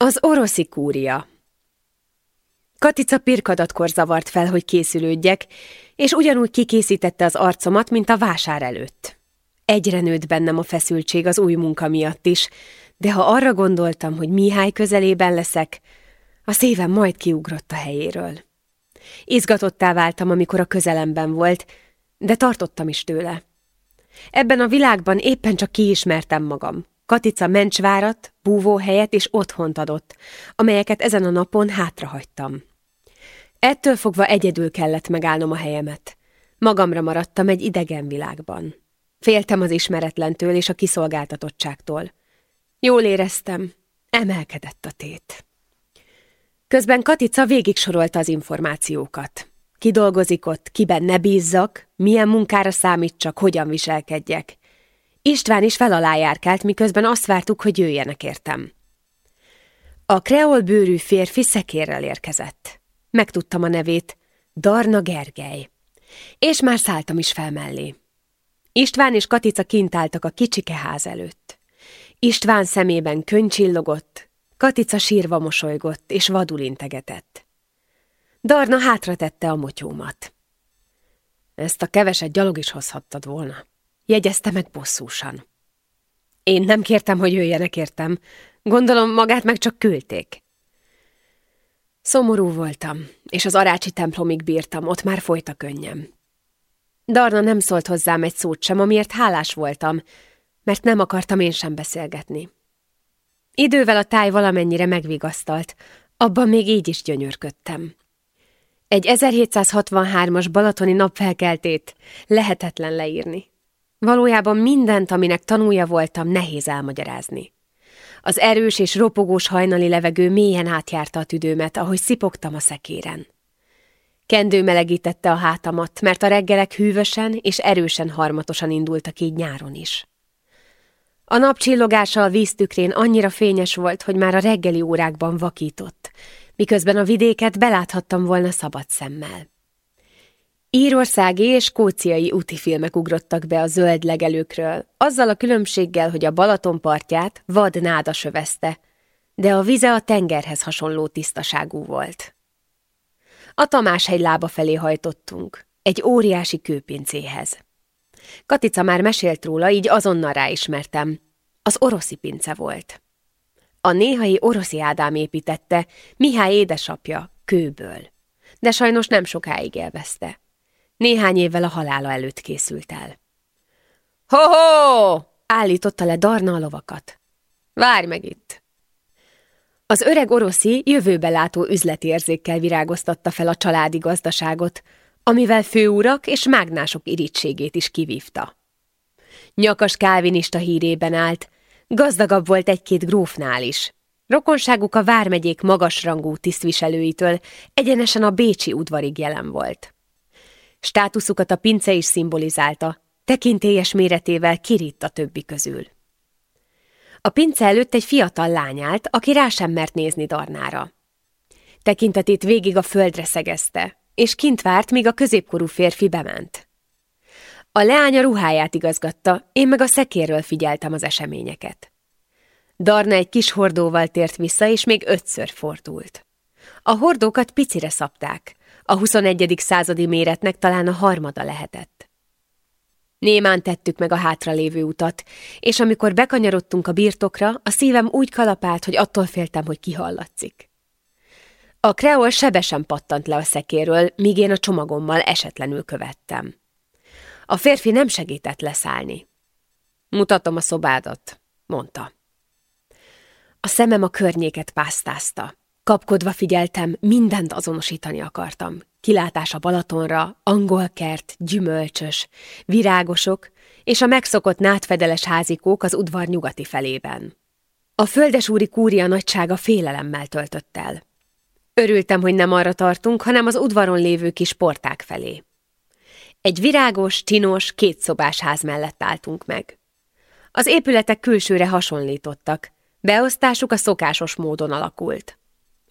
Az oroszi kúria Katica pirkadatkor zavart fel, hogy készülődjek, és ugyanúgy kikészítette az arcomat, mint a vásár előtt. Egyre nőtt bennem a feszültség az új munka miatt is, de ha arra gondoltam, hogy Mihály közelében leszek, a szívem majd kiugrott a helyéről. Izgatottá váltam, amikor a közelemben volt, de tartottam is tőle. Ebben a világban éppen csak kiismertem magam. Katica mencsvárat, búvóhelyet és otthont adott, amelyeket ezen a napon hátrahagytam. Ettől fogva egyedül kellett megállnom a helyemet. Magamra maradtam egy idegen világban. Féltem az ismeretlentől és a kiszolgáltatottságtól. Jól éreztem, emelkedett a tét. Közben Katica végig sorolta az információkat. Ki dolgozik ott, kiben ne bízzak, milyen munkára számítsak, hogyan viselkedjek. István is felalájárkált, miközben azt vártuk, hogy jöjjenek értem. A kreol bőrű férfi szekérrel érkezett. Megtudtam a nevét, Darna Gergely. És már szálltam is fel mellé. István és Katica kint álltak a kicsike ház előtt. István szemében könycsillogott, Katica sírva mosolygott és vadul integetett. Darna hátra tette a motyómat. Ezt a keveset gyalog is hozhattad volna, jegyezte meg bosszúsan. Én nem kértem, hogy jöjjenek értem. Gondolom magát meg csak küldték. Szomorú voltam, és az arácsi templomig bírtam, ott már folyt a könnyem. Darna nem szólt hozzám egy szót sem, amiért hálás voltam, mert nem akartam én sem beszélgetni. Idővel a táj valamennyire megvigasztalt, abban még így is gyönyörködtem. Egy 1763-as balatoni napfelkeltét lehetetlen leírni. Valójában mindent, aminek tanúja voltam, nehéz elmagyarázni. Az erős és ropogós hajnali levegő mélyen átjárta a tüdőmet, ahogy szipogtam a szekéren. Kendő melegítette a hátamat, mert a reggelek hűvösen és erősen harmatosan indultak így nyáron is. A nap csillogása a víztükrén annyira fényes volt, hogy már a reggeli órákban vakított, miközben a vidéket beláthattam volna szabad szemmel. Írországi és skóciai úti filmek ugrottak be a zöld legelőkről, azzal a különbséggel, hogy a Balaton partját vad náda sövezte, de a vize a tengerhez hasonló tisztaságú volt. A Tamáshegy lába felé hajtottunk, egy óriási kőpincéhez. Katica már mesélt róla, így azonnal ráismertem. Az oroszi pince volt. A néhai oroszi Ádám építette, Mihály édesapja, kőből. De sajnos nem sokáig élvezte. Néhány évvel a halála előtt készült el. Ho-ho! állította le Darna a lovakat. Várj meg itt! Az öreg oroszi jövőbe látó üzleti érzékkel virágoztatta fel a családi gazdaságot, amivel főurak és mágnások irítségét is kivívta. Nyakas kálvinista hírében állt, gazdagabb volt egy-két grófnál is. Rokonságuk a vármegyék magasrangú tisztviselőitől egyenesen a bécsi udvarig jelen volt. Státuszukat a pince is szimbolizálta, tekintélyes méretével kiritt a többi közül. A pince előtt egy fiatal lány állt, aki rá sem mert nézni Darnára. Tekintetét végig a földre szegezte, és kint várt, míg a középkorú férfi bement. A leány ruháját igazgatta, én meg a szekérről figyeltem az eseményeket. Darna egy kis hordóval tért vissza, és még ötször fordult. A hordókat picire szabták, a 21. századi méretnek talán a harmada lehetett. Némán tettük meg a hátralévő utat, és amikor bekanyarodtunk a birtokra, a szívem úgy kalapált, hogy attól féltem, hogy kihallatszik. A kreol sebesen pattant le a szekéről, míg én a csomagommal esetlenül követtem. A férfi nem segített leszállni. Mutatom a szobádat, mondta. A szemem a környéket pásztázta. Kapkodva figyeltem, mindent azonosítani akartam. Kilátás a Balatonra, angolkert, gyümölcsös, virágosok és a megszokott nátfedeles házikók az udvar nyugati felében. A földesúri kúria nagysága félelemmel töltött el. Örültem, hogy nem arra tartunk, hanem az udvaron lévő kis porták felé. Egy virágos, tinos, kétszobás ház mellett álltunk meg. Az épületek külsőre hasonlítottak, beosztásuk a szokásos módon alakult.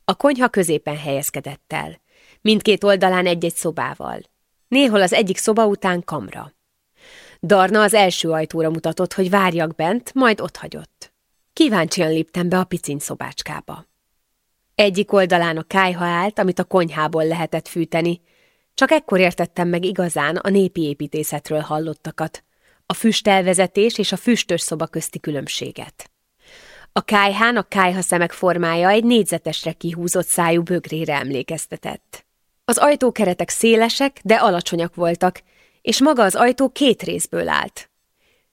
A konyha középen helyezkedett el, mindkét oldalán egy-egy szobával. Néhol az egyik szoba után kamra. Darna az első ajtóra mutatott, hogy várjak bent, majd ott hagyott. Kíváncsian léptem be a piciny szobácskába. Egyik oldalán a kájha állt, amit a konyhából lehetett fűteni. Csak ekkor értettem meg igazán a népi építészetről hallottakat, a füstelvezetés és a füstös szoba közti különbséget. A kájhán a kájha szemek formája egy négyzetesre kihúzott szájú bögrére emlékeztetett. Az ajtókeretek szélesek, de alacsonyak voltak, és maga az ajtó két részből állt.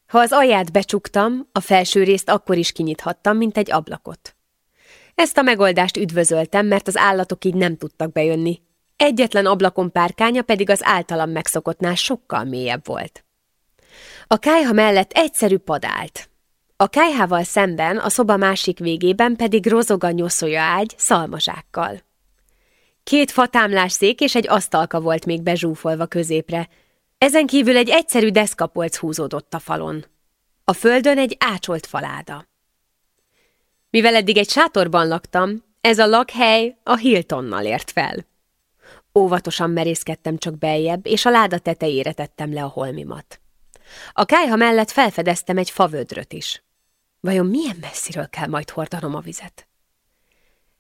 Ha az alját becsuktam, a felső részt akkor is kinyithattam, mint egy ablakot. Ezt a megoldást üdvözöltem, mert az állatok így nem tudtak bejönni. Egyetlen ablakon párkánya pedig az általam megszokottnál sokkal mélyebb volt. A kájha mellett egyszerű pad állt. A kájhával szemben, a szoba másik végében pedig rozog a nyoszolja ágy szalmazsákkal. Két fatámlás szék és egy asztalka volt még bezsúfolva középre, ezen kívül egy egyszerű deszkapolc húzódott a falon. A földön egy ácsolt faláda. Mivel eddig egy sátorban laktam, ez a lakhely a Hiltonnal ért fel. Óvatosan merészkedtem csak beljebb, és a láda tetejére tettem le a holmimat. A kájha mellett felfedeztem egy favödröt is. Vajon milyen messziről kell majd hordanom a vizet?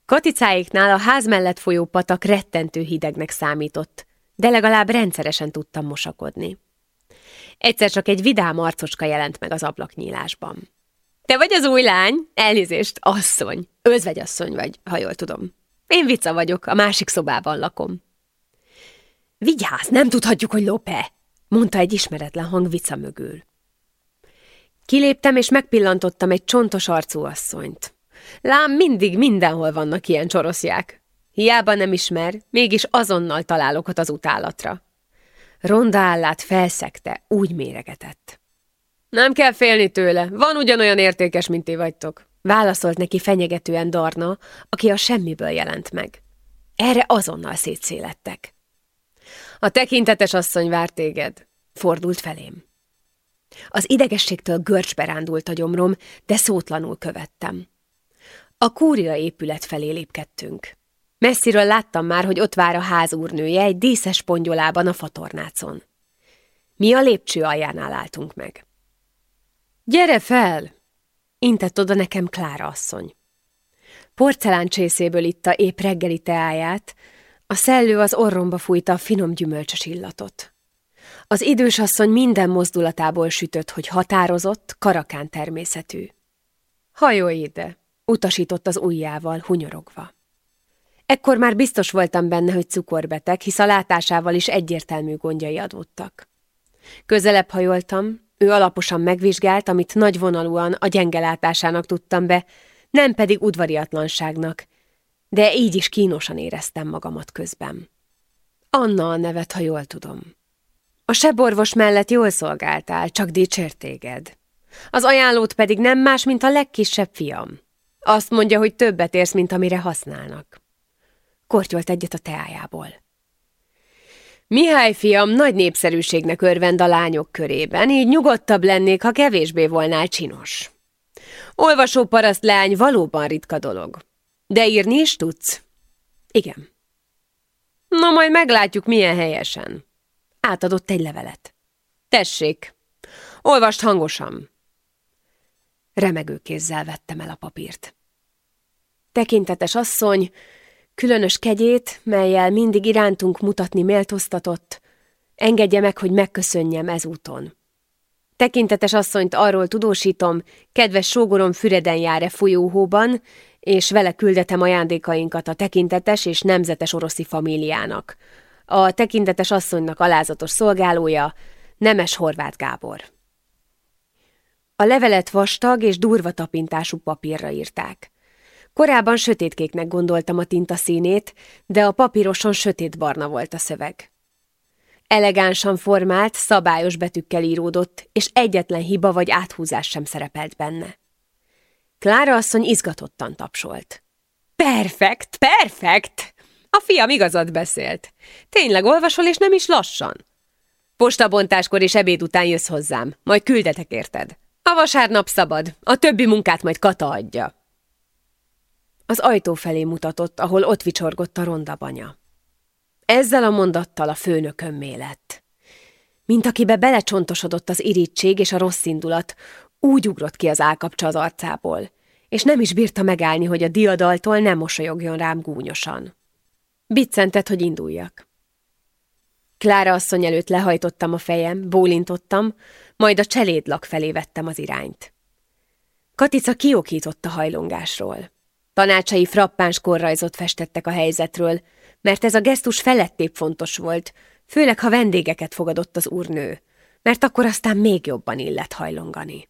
Katicáiknál a ház mellett folyó patak rettentő hidegnek számított, de legalább rendszeresen tudtam mosakodni. Egyszer csak egy vidám arcocska jelent meg az ablaknyílásban. Te vagy az új lány? Elnézést, asszony. Özvegyasszony vagy, ha jól tudom. Én Vica vagyok, a másik szobában lakom. Vigyázz, nem tudhatjuk, hogy Lope, mondta egy ismeretlen hang Vica mögül. Kiléptem, és megpillantottam egy csontos arcú asszonyt. Lám, mindig mindenhol vannak ilyen csoroszják. Hiába nem ismer, mégis azonnal találok ott az utálatra. Ronda állát felszegte, úgy méregetett. Nem kell félni tőle, van ugyanolyan értékes, mint ti vagytok. Válaszolt neki fenyegetően Darna, aki a semmiből jelent meg. Erre azonnal szétszélettek. A tekintetes asszony vár téged, fordult felém. Az idegességtől görcsbe rándult a gyomrom, de szótlanul követtem. A kúria épület felé lépkedtünk. Messziről láttam már, hogy ott vár a házúrnője egy díszes pongyolában a fatornácon. Mi a lépcső aljánál álltunk meg. Gyere fel! Intett oda nekem Klára asszony. Porcelán csészéből itta épp reggeli teáját, a szellő az orromba fújta a finom gyümölcsös illatot. Az idős asszony minden mozdulatából sütött, hogy határozott, karakán természetű. Hajolj ide, utasított az ujjával, hunyorogva. Ekkor már biztos voltam benne, hogy cukorbeteg, hisz a látásával is egyértelmű gondjai adódtak. Közelebb hajoltam, ő alaposan megvizsgált, amit nagyvonalúan a gyenge látásának tudtam be, nem pedig udvariatlanságnak, de így is kínosan éreztem magamat közben. Anna a nevet, ha jól tudom. A seborvos mellett jól szolgáltál, csak dicsért téged. Az ajánlót pedig nem más, mint a legkisebb fiam. Azt mondja, hogy többet érsz, mint amire használnak. Kortyolt egyet a teájából. Mihály fiam nagy népszerűségnek örvend a lányok körében, így nyugodtabb lennék, ha kevésbé volnál csinos. Olvasó paraszt lány valóban ritka dolog. De írni is tudsz? Igen. Na, majd meglátjuk, milyen helyesen. Átadott egy levelet. Tessék, olvast hangosan. Remegő kézzel vettem el a papírt. Tekintetes asszony, különös kegyét, melyel mindig irántunk mutatni méltóztatott, engedje meg, hogy megköszönjem ezúton. Tekintetes asszonyt arról tudósítom, kedves sógorom Füreden jár-e folyóhóban, és vele küldetem ajándékainkat a tekintetes és nemzetes oroszi famíliának. A tekintetes asszonynak alázatos szolgálója, Nemes Horváth Gábor. A levelet vastag és durva tapintású papírra írták. Korábban sötétkéknek gondoltam a tinta színét, de a papíroson sötétbarna volt a szöveg. Elegánsan formált, szabályos betűkkel íródott, és egyetlen hiba vagy áthúzás sem szerepelt benne. Klára asszony izgatottan tapsolt. Perfekt, perfekt! A fiam igazat beszélt. Tényleg olvasol, és nem is lassan. Postabontáskor és ebéd után jössz hozzám, majd küldetek érted. A vasárnap szabad, a többi munkát majd Kata adja. Az ajtó felé mutatott, ahol ott vicsorgott a rondabanya. Ezzel a mondattal a főnököm lett. Mint akibe belecsontosodott az irítség és a rossz indulat, úgy ugrott ki az állkapcsa az arcából, és nem is bírta megállni, hogy a diadaltól nem mosolyogjon rám gúnyosan. Biccentett, hogy induljak. Klára asszony előtt lehajtottam a fejem, bólintottam, majd a cselédlak felé vettem az irányt. Katica kiokított a hajlongásról. Tanácsai frappáns korrajzot festettek a helyzetről, mert ez a gesztus felettébb fontos volt, főleg ha vendégeket fogadott az úrnő, mert akkor aztán még jobban illet hajlongani.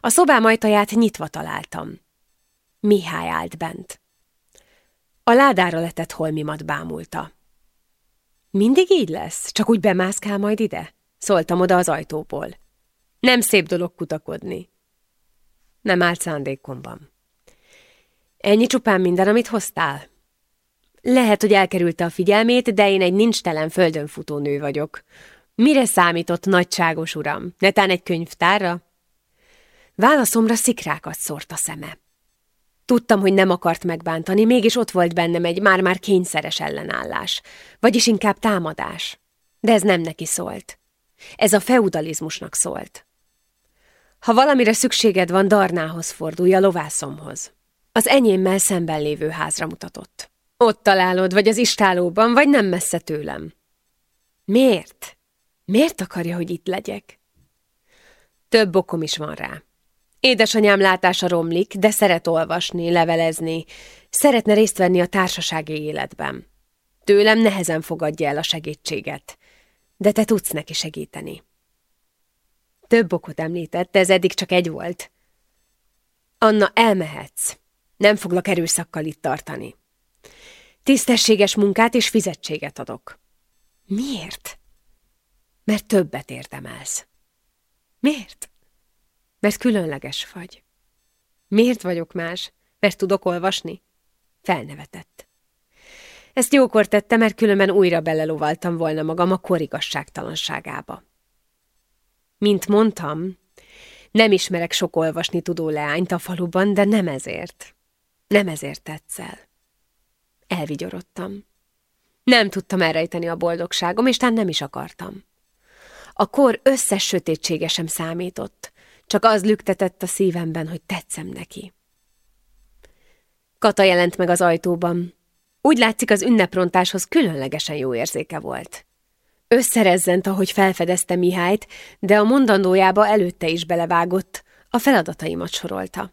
A szobám ajtaját nyitva találtam. Mihály állt bent. A ládára letett holmimat bámulta. Mindig így lesz? Csak úgy bemászkál majd ide? Szóltam oda az ajtóból. Nem szép dolog kutakodni. Nem állt szándékomban. Ennyi csupán minden, amit hoztál? Lehet, hogy elkerülte a figyelmét, de én egy nincs telen földön futó nő vagyok. Mire számított, nagyságos uram? Netán egy könyvtárra? Válaszomra szikrákat szórt a szeme. Tudtam, hogy nem akart megbántani, mégis ott volt bennem egy már-már kényszeres ellenállás, vagyis inkább támadás. De ez nem neki szólt. Ez a feudalizmusnak szólt. Ha valamire szükséged van, Darnához fordulj, a lovászomhoz. Az enyémmel szemben lévő házra mutatott. Ott találod, vagy az istálóban, vagy nem messze tőlem. Miért? Miért akarja, hogy itt legyek? Több okom is van rá. Édesanyám látása romlik, de szeret olvasni, levelezni, szeretne részt venni a társasági életben. Tőlem nehezen fogadja el a segítséget, de te tudsz neki segíteni. Több okot említett, ez eddig csak egy volt. Anna, elmehetsz. Nem foglak erőszakkal itt tartani. Tisztességes munkát és fizetséget adok. Miért? Mert többet érdemelsz. Miért? Mert különleges vagy. Miért vagyok más? Mert tudok olvasni? Felnevetett. Ezt jókor tette, mert különben újra belelovaltam volna magam a korigasságtalanságába. Mint mondtam, nem ismerek sok olvasni tudó leányt a faluban, de nem ezért. Nem ezért tetszel. Elvigyorodtam. Nem tudtam elrejteni a boldogságom, és tán nem is akartam. A kor összes sötétsége sem számított, csak az lüktetett a szívemben, hogy tetszem neki. Kata jelent meg az ajtóban. Úgy látszik, az ünneprontáshoz különlegesen jó érzéke volt. Összerezzent, ahogy felfedezte Mihályt, de a mondandójába előtte is belevágott, a feladataimat sorolta.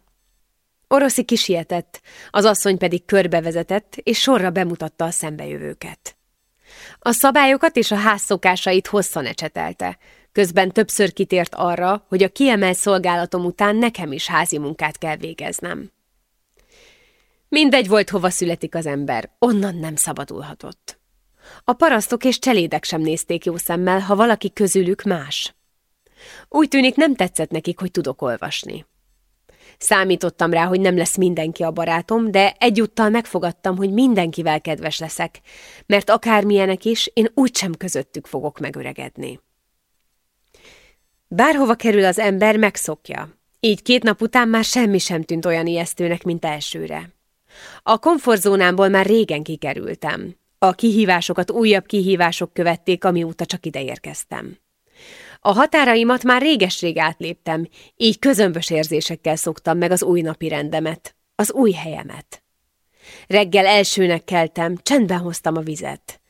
Oroszi kisietett, az asszony pedig körbevezetett, és sorra bemutatta a szembejövőket. A szabályokat és a ház szokásait hosszan ecsetelte, közben többször kitért arra, hogy a kiemelt szolgálatom után nekem is házi munkát kell végeznem. Mindegy volt, hova születik az ember, onnan nem szabadulhatott. A parasztok és cselédek sem nézték jó szemmel, ha valaki közülük más. Úgy tűnik nem tetszett nekik, hogy tudok olvasni. Számítottam rá, hogy nem lesz mindenki a barátom, de egyúttal megfogadtam, hogy mindenkivel kedves leszek, mert akármilyenek is, én úgysem közöttük fogok megöregedni. Bárhova kerül az ember, megszokja. Így két nap után már semmi sem tűnt olyan ijesztőnek, mint elsőre. A komfortzónámból már régen kikerültem. A kihívásokat újabb kihívások követték, amióta csak ide érkeztem. A határaimat már réges-rég átléptem, így közömbös érzésekkel szoktam meg az új napi rendemet, az új helyemet. Reggel elsőnek keltem, csendben hoztam a vizet.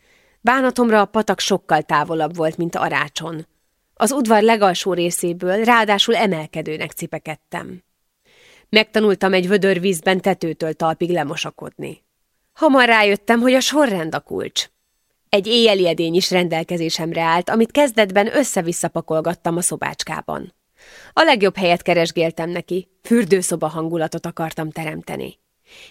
Bánatomra a patak sokkal távolabb volt, mint a rácson. Az udvar legalsó részéből ráadásul emelkedőnek cipekedtem. Megtanultam egy vödör vízben tetőtől talpig lemosakodni. Hamar rájöttem, hogy a sorrend a kulcs. Egy éjjeli edény is rendelkezésemre állt, amit kezdetben össze-vissza a szobácskában. A legjobb helyet keresgéltem neki, fürdőszoba hangulatot akartam teremteni.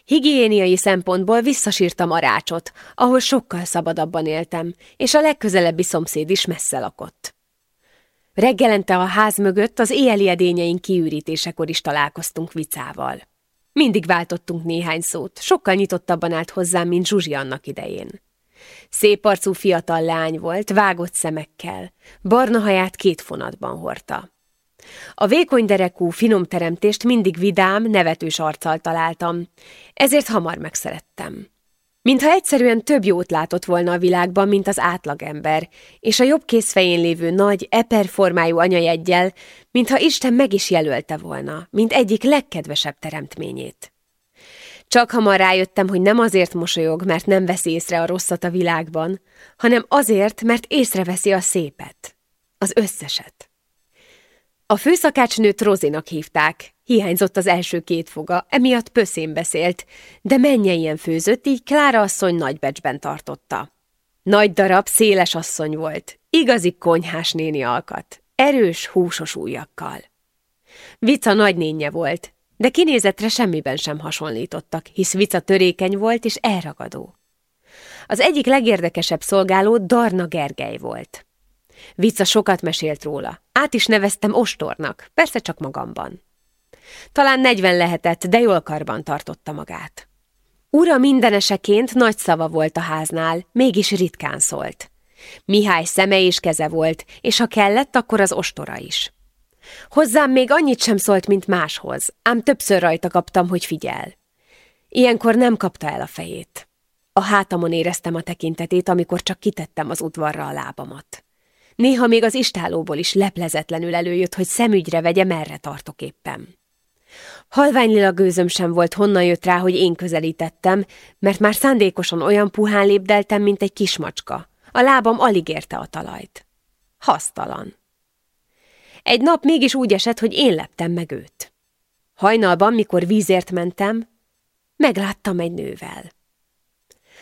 Higiéniai szempontból visszasírtam a rácsot, ahol sokkal szabadabban éltem, és a legközelebbi szomszéd is messze lakott. Reggelente a ház mögött az éjjeli edényeink kiürítésekor is találkoztunk vicával. Mindig váltottunk néhány szót, sokkal nyitottabban állt hozzám, mint Zsuzsi annak idején. Szép arcú fiatal lány volt, vágott szemekkel, barna haját két fonatban hordta. A vékony derekú, finom teremtést mindig vidám, nevetős arccal találtam, ezért hamar megszerettem. Mintha egyszerűen több jót látott volna a világban, mint az átlagember, és a jobb kézfején lévő nagy, eperformájú anyajeggyel, mintha Isten meg is jelölte volna, mint egyik legkedvesebb teremtményét. Csak hamar rájöttem, hogy nem azért mosolyog, mert nem veszi észre a rosszat a világban, hanem azért, mert észreveszi a szépet. Az összeset. A főszakácsnőt Rozinak hívták, hiányzott az első két foga, emiatt pöszén beszélt, de ilyen főzött, így Klára asszony nagybecsben tartotta. Nagy darab, széles asszony volt, igazi konyhás néni alkat, erős, húsos ujjakkal. Vica nagynénye volt, de kinézetre semmiben sem hasonlítottak, hisz Vica törékeny volt és elragadó. Az egyik legérdekesebb szolgáló Darna Gergely volt. Vica sokat mesélt róla. Át is neveztem ostornak, persze csak magamban. Talán negyven lehetett, de jól karban tartotta magát. Ura mindeneseként nagy szava volt a háznál, mégis ritkán szólt. Mihály szeme és keze volt, és ha kellett, akkor az ostora is. Hozzám még annyit sem szólt, mint máshoz, ám többször rajta kaptam, hogy figyel. Ilyenkor nem kapta el a fejét. A hátamon éreztem a tekintetét, amikor csak kitettem az udvarra a lábamat. Néha még az istálóból is leplezetlenül előjött, hogy szemügyre vegye, merre tartok éppen. Halványlila gőzöm sem volt, honnan jött rá, hogy én közelítettem, mert már szándékosan olyan puhán lépdeltem, mint egy kismacska. A lábam alig érte a talajt. Hasztalan. Egy nap mégis úgy esett, hogy én leptem meg őt. Hajnalban, mikor vízért mentem, megláttam egy nővel.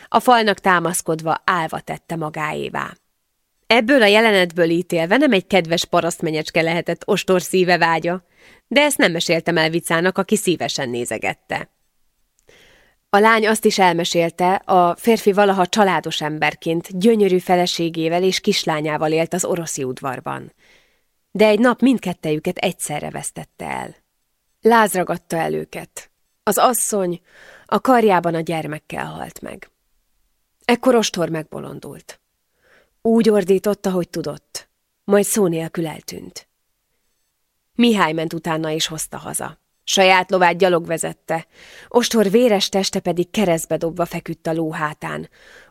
A falnak támaszkodva állva tette magáévá. Ebből a jelenetből ítélve nem egy kedves parasztmenyecske lehetett ostor szíve vágya, de ezt nem meséltem el vicának, aki szívesen nézegette. A lány azt is elmesélte, a férfi valaha családos emberként, gyönyörű feleségével és kislányával élt az oroszi udvarban. De egy nap mindkettejüket egyszerre vesztette el. Láz ragadta el őket. Az asszony a karjában a gyermekkel halt meg. Ekkor ostor megbolondult. Úgy ordította, hogy tudott, majd szó nélkül eltűnt. Mihály ment utána és hozta haza. Saját lovát gyalog vezette, ostor véres teste pedig keresztbe dobva feküdt a ló hátán,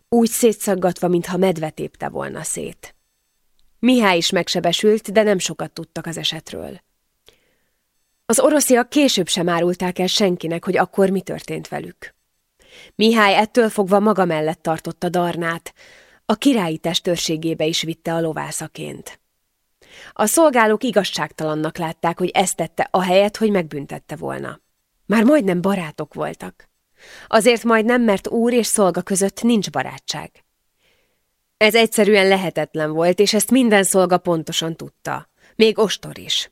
úgy szétszaggatva, mintha medve tépte volna szét. Mihály is megsebesült, de nem sokat tudtak az esetről. Az orosziak később sem árulták el senkinek, hogy akkor mi történt velük. Mihály ettől fogva maga mellett tartotta Darnát, a királyi testőrségébe is vitte a lovászaként. A szolgálók igazságtalannak látták, hogy ezt tette helyet, hogy megbüntette volna. Már majdnem barátok voltak. Azért majd nem, mert úr és szolga között nincs barátság. Ez egyszerűen lehetetlen volt, és ezt minden szolga pontosan tudta. Még ostor is.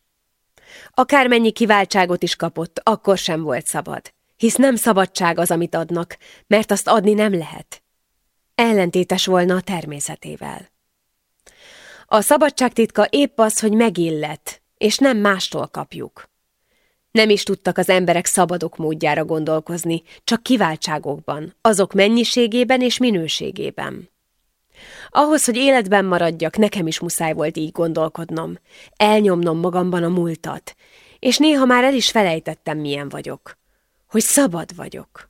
Akármennyi kiváltságot is kapott, akkor sem volt szabad. Hisz nem szabadság az, amit adnak, mert azt adni nem lehet. Ellentétes volna a természetével. A szabadság titka épp az, hogy megillet, és nem mástól kapjuk. Nem is tudtak az emberek szabadok módjára gondolkozni, csak kiváltságokban, azok mennyiségében és minőségében. Ahhoz, hogy életben maradjak, nekem is muszáj volt így gondolkodnom, elnyomnom magamban a múltat, és néha már el is felejtettem, milyen vagyok. Hogy szabad vagyok.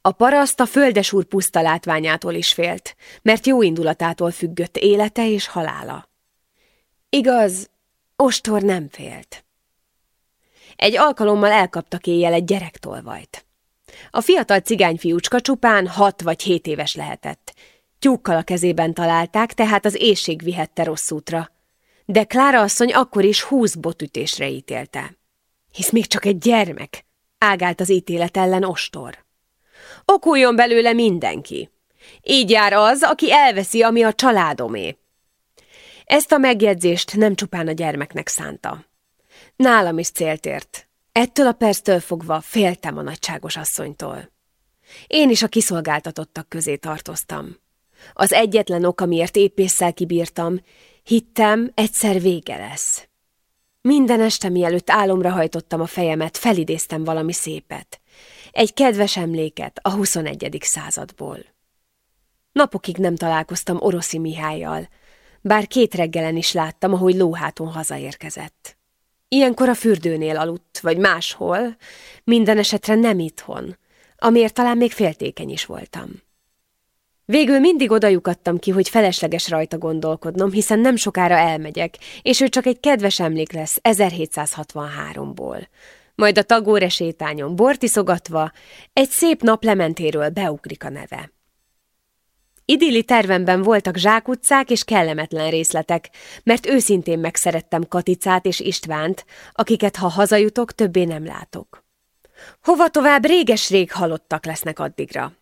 A paraszt a földesúr puszta látványától is félt, mert jó indulatától függött élete és halála. Igaz, ostor nem félt. Egy alkalommal elkaptak éjjel egy gyerektolvajt. A fiatal cigányfiúcska csupán hat vagy hét éves lehetett. Tyúkkal a kezében találták, tehát az éjség vihette rossz útra. De Klára asszony akkor is húsz botütésre ítélte. Hisz még csak egy gyermek, ágált az ítélet ellen ostor. Okuljon belőle mindenki. Így jár az, aki elveszi, ami a családomé. Ezt a megjegyzést nem csupán a gyermeknek szánta. Nálam is célt ért. Ettől a perctől fogva féltem a nagyságos asszonytól. Én is a kiszolgáltatottak közé tartoztam. Az egyetlen ok, amiért épésszel kibírtam, hittem, egyszer vége lesz. Minden este, mielőtt álomra hajtottam a fejemet, felidéztem valami szépet. Egy kedves emléket a 21. századból. Napokig nem találkoztam Oroszi Mihályjal, bár két reggelen is láttam, ahogy lóháton hazaérkezett. Ilyenkor a fürdőnél aludt, vagy máshol, minden esetre nem itthon, amiért talán még féltékeny is voltam. Végül mindig odajukadtam ki, hogy felesleges rajta gondolkodnom, hiszen nem sokára elmegyek, és ő csak egy kedves emlék lesz 1763-ból. Majd a tagóre sétányon bortiszogatva egy szép nap lementéről beugrik a neve. Idilli tervemben voltak zsákutcák és kellemetlen részletek, mert őszintén megszerettem Katicát és Istvánt, akiket, ha hazajutok, többé nem látok. Hova tovább réges-rég halottak lesznek addigra.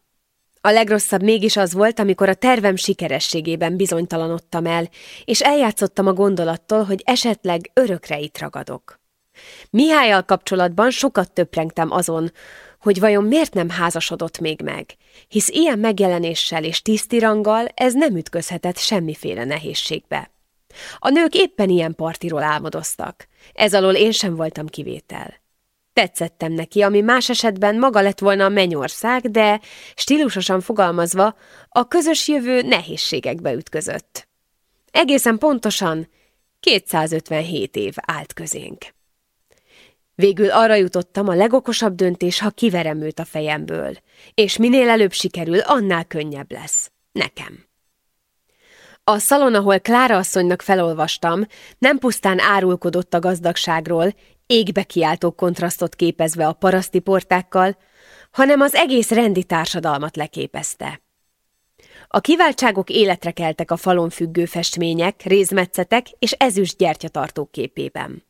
A legrosszabb mégis az volt, amikor a tervem sikerességében bizonytalanodtam el, és eljátszottam a gondolattól, hogy esetleg örökre itt ragadok. Mihályal kapcsolatban sokat töprengtem azon, hogy vajon miért nem házasodott még meg, hisz ilyen megjelenéssel és tisztiranggal ez nem ütközhetett semmiféle nehézségbe. A nők éppen ilyen partiról álmodoztak, ez alól én sem voltam kivétel. Tetszettem neki, ami más esetben maga lett volna a mennyország, de stílusosan fogalmazva a közös jövő nehézségekbe ütközött. Egészen pontosan 257 év állt közénk. Végül arra jutottam, a legokosabb döntés, ha kiverem őt a fejemből, és minél előbb sikerül, annál könnyebb lesz. Nekem. A szalon, ahol Klára asszonynak felolvastam, nem pusztán árulkodott a gazdagságról, égbe kiáltó kontrasztot képezve a paraszti portákkal, hanem az egész rendi társadalmat leképezte. A kiváltságok életre keltek a falon függő festmények, rézmetszetek és ezüst gyertyatartók képében.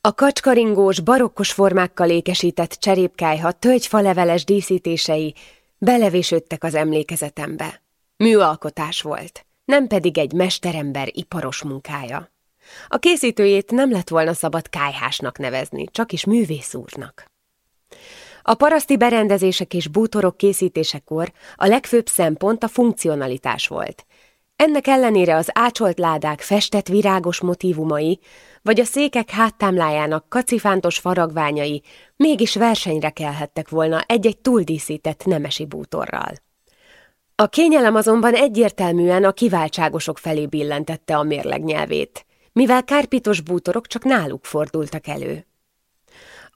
A kacskaringós, barokkos formákkal ékesített cserépkájha tölgyfaleveles díszítései belevésődtek az emlékezetembe. Műalkotás volt, nem pedig egy mesterember iparos munkája. A készítőjét nem lett volna szabad kájhásnak nevezni, csak is művész úrnak. A paraszti berendezések és bútorok készítésekor a legfőbb szempont a funkcionalitás volt. Ennek ellenére az ácsolt ládák festett virágos motívumai, vagy a székek háttámlájának kacifántos faragványai mégis versenyre kelhettek volna egy-egy túldíszített nemesi bútorral. A kényelem azonban egyértelműen a kiváltságosok felé billentette a mérleg nyelvét mivel kárpitos bútorok csak náluk fordultak elő.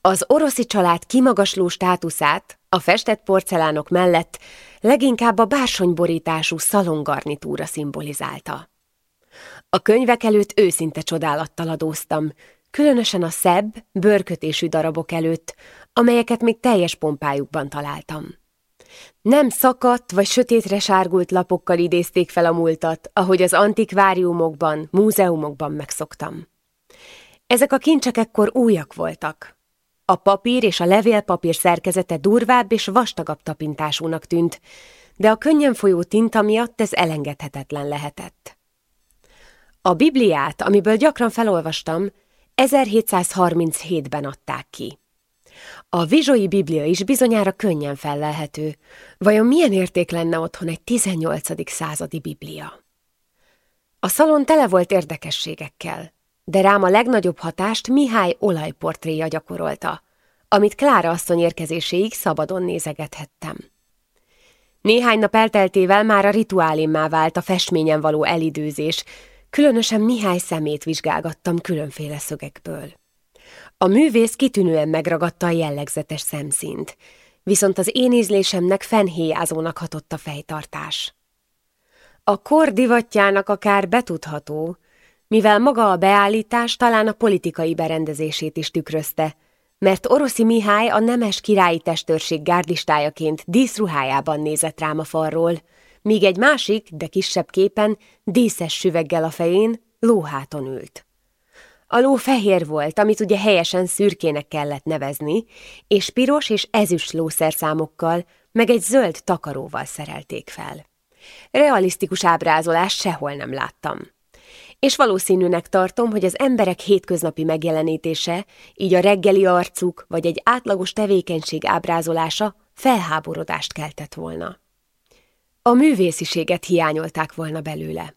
Az oroszi család kimagasló státuszát a festett porcelánok mellett leginkább a bársonyborítású szalongarnitúra szimbolizálta. A könyvek előtt őszinte csodálattal adóztam, különösen a szebb, bőrkötésű darabok előtt, amelyeket még teljes pompájukban találtam. Nem szakadt vagy sötétre sárgult lapokkal idézték fel a múltat, ahogy az antikváriumokban, múzeumokban megszoktam. Ezek a kincsek ekkor újak voltak. A papír és a levélpapír szerkezete durvább és vastagabb tapintásúnak tűnt, de a könnyen folyó tinta miatt ez elengedhetetlen lehetett. A Bibliát, amiből gyakran felolvastam, 1737-ben adták ki. A Vizsói Biblia is bizonyára könnyen fellelhető. Vajon milyen érték lenne otthon egy 18. századi Biblia? A szalon tele volt érdekességekkel, de rám a legnagyobb hatást Mihály olajportréja gyakorolta, amit Klára asszony érkezéséig szabadon nézegethettem. Néhány nap elteltével már a rituálimmá vált a festményen való elidőzés, különösen Mihály szemét vizsgálgattam különféle szögekből. A művész kitűnően megragadta a jellegzetes szemszínt, viszont az én ízlésemnek fenhéjázónak hatott a fejtartás. A kor divatjának akár betudható, mivel maga a beállítás talán a politikai berendezését is tükrözte, mert Oroszi Mihály a nemes királyi testőrség gárdistájaként díszruhájában nézett rám a falról, míg egy másik, de kisebb képen díszes süveggel a fején lóháton ült. A ló fehér volt, amit ugye helyesen szürkének kellett nevezni, és piros és ezüst lószerszámokkal, meg egy zöld takaróval szerelték fel. Realisztikus ábrázolás sehol nem láttam. És valószínűnek tartom, hogy az emberek hétköznapi megjelenítése, így a reggeli arcuk vagy egy átlagos tevékenység ábrázolása felháborodást keltett volna. A művésziséget hiányolták volna belőle.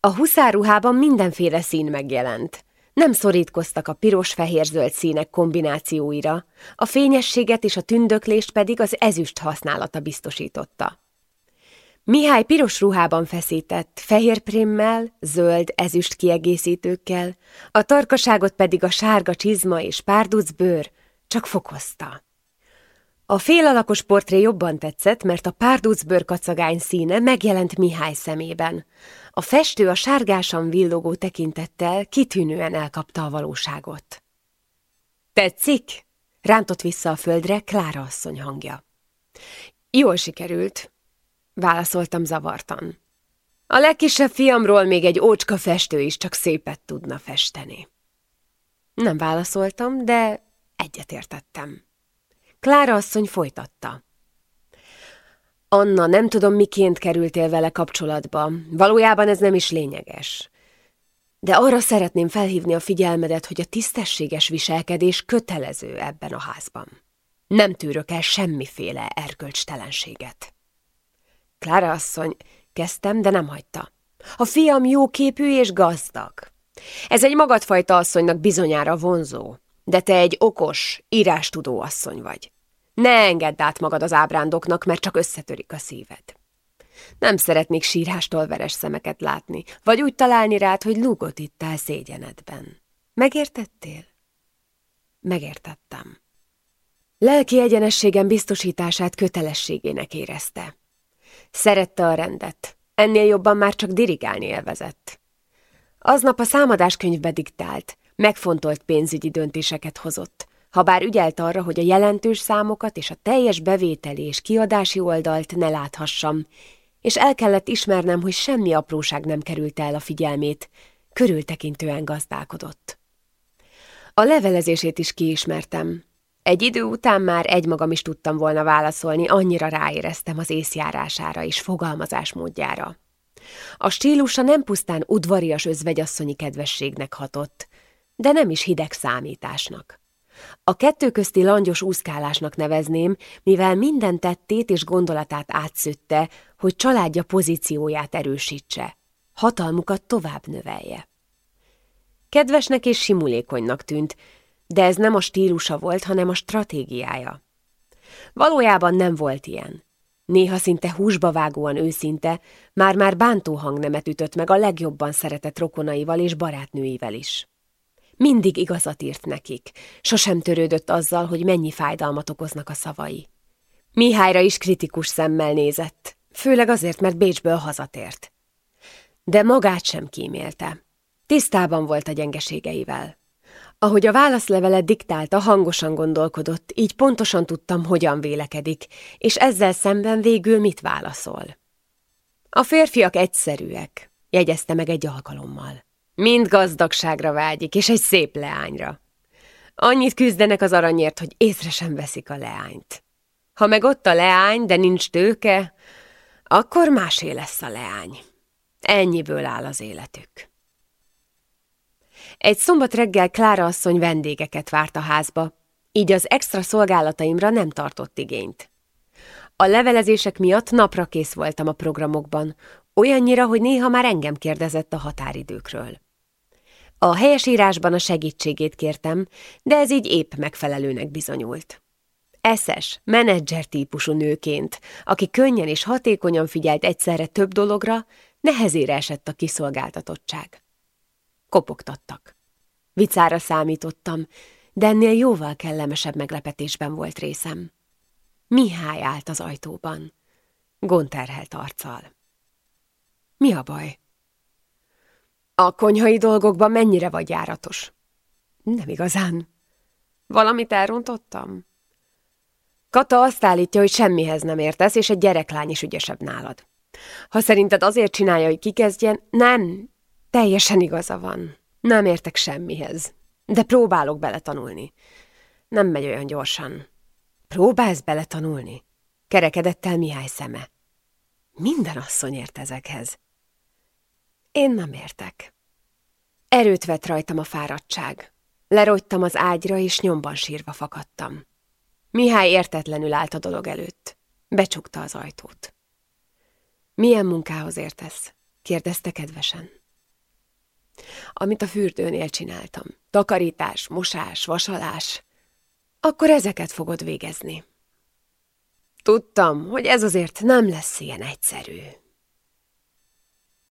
A huszáruhában mindenféle szín megjelent – nem szorítkoztak a piros-fehér-zöld színek kombinációira, a fényességet és a tündöklést pedig az ezüst használata biztosította. Mihály piros ruhában feszített, fehér primmel, zöld ezüst kiegészítőkkel, a tarkaságot pedig a sárga csizma és párduc bőr csak fokozta. A félalakos portré jobban tetszett, mert a párduc bőrkacagány színe megjelent Mihály szemében. A festő a sárgásan villogó tekintettel kitűnően elkapta a valóságot. Tetszik? Rántott vissza a földre Klára asszony hangja. Jól sikerült, válaszoltam zavartan. A legkisebb fiamról még egy ócska festő is csak szépet tudna festeni. Nem válaszoltam, de egyetértettem. Klára asszony folytatta. Anna, nem tudom, miként kerültél vele kapcsolatba. Valójában ez nem is lényeges. De arra szeretném felhívni a figyelmedet, hogy a tisztességes viselkedés kötelező ebben a házban. Nem tűrök el semmiféle erkölcstelenséget. Klára asszony, kezdtem, de nem hagyta. A fiam jó képű és gazdag. Ez egy magadfajta asszonynak bizonyára vonzó, de te egy okos, írástudó asszony vagy. Ne engedd át magad az ábrándoknak, mert csak összetörik a szíved. Nem szeretnék sírástól veres szemeket látni, vagy úgy találni rád, hogy lúgot ittál szégyenedben. Megértettél? Megértettem. Lelki egyenességem biztosítását kötelességének érezte. Szerette a rendet. Ennél jobban már csak dirigálni élvezett. Aznap a számadáskönyvbe diktált, megfontolt pénzügyi döntéseket hozott, habár ügyelt arra, hogy a jelentős számokat és a teljes bevételi és kiadási oldalt ne láthassam, és el kellett ismernem, hogy semmi apróság nem került el a figyelmét, körültekintően gazdálkodott. A levelezését is kiismertem. Egy idő után már egymagam is tudtam volna válaszolni, annyira ráéreztem az észjárására és fogalmazásmódjára. A stílusa nem pusztán udvarias özvegyasszonyi kedvességnek hatott, de nem is hideg számításnak. A kettő közti langyos úszkálásnak nevezném, mivel minden tettét és gondolatát átszütte, hogy családja pozícióját erősítse, hatalmukat tovább növelje. Kedvesnek és simulékonynak tűnt, de ez nem a stílusa volt, hanem a stratégiája. Valójában nem volt ilyen. Néha szinte húsba vágóan őszinte, már-már bántó hangnemet ütött meg a legjobban szeretett rokonaival és barátnőivel is. Mindig igazat írt nekik, sosem törődött azzal, hogy mennyi fájdalmat okoznak a szavai. Mihályra is kritikus szemmel nézett, főleg azért, mert Bécsből hazatért. De magát sem kímélte. Tisztában volt a gyengeségeivel. Ahogy a válaszlevele diktálta, hangosan gondolkodott, így pontosan tudtam, hogyan vélekedik, és ezzel szemben végül mit válaszol. A férfiak egyszerűek, jegyezte meg egy alkalommal. Mind gazdagságra vágyik, és egy szép leányra. Annyit küzdenek az aranyért, hogy észre sem veszik a leányt. Ha meg ott a leány, de nincs tőke, akkor másé lesz a leány. Ennyiből áll az életük. Egy szombat reggel Klára asszony vendégeket várt a házba, így az extra szolgálataimra nem tartott igényt. A levelezések miatt napra kész voltam a programokban, olyannyira, hogy néha már engem kérdezett a határidőkről. A helyesírásban a segítségét kértem, de ez így épp megfelelőnek bizonyult. Eszes, menedzser típusú nőként, aki könnyen és hatékonyan figyelt egyszerre több dologra, nehezére esett a kiszolgáltatottság. Kopogtattak. Vicára számítottam, de ennél jóval kellemesebb meglepetésben volt részem. Mihály állt az ajtóban, gonterhelt arccal. Mi a baj? A konyhai dolgokban mennyire vagy járatos? Nem igazán. Valamit elrontottam? Kata azt állítja, hogy semmihez nem értesz, és egy gyereklány is ügyesebb nálad. Ha szerinted azért csinálja, hogy kikezdjen, nem, teljesen igaza van. Nem értek semmihez, de próbálok beletanulni. Nem megy olyan gyorsan. Próbálsz beletanulni? Kerekedett el Mihály szeme. Minden asszony ért ezekhez. Én nem értek. Erőt vett rajtam a fáradtság. Lerogytam az ágyra, és nyomban sírva fakadtam. Mihály értetlenül állt a dolog előtt. Becsukta az ajtót. Milyen munkához értesz? kérdezte kedvesen. Amit a fürdőnél csináltam. Takarítás, mosás, vasalás. Akkor ezeket fogod végezni. Tudtam, hogy ez azért nem lesz ilyen egyszerű.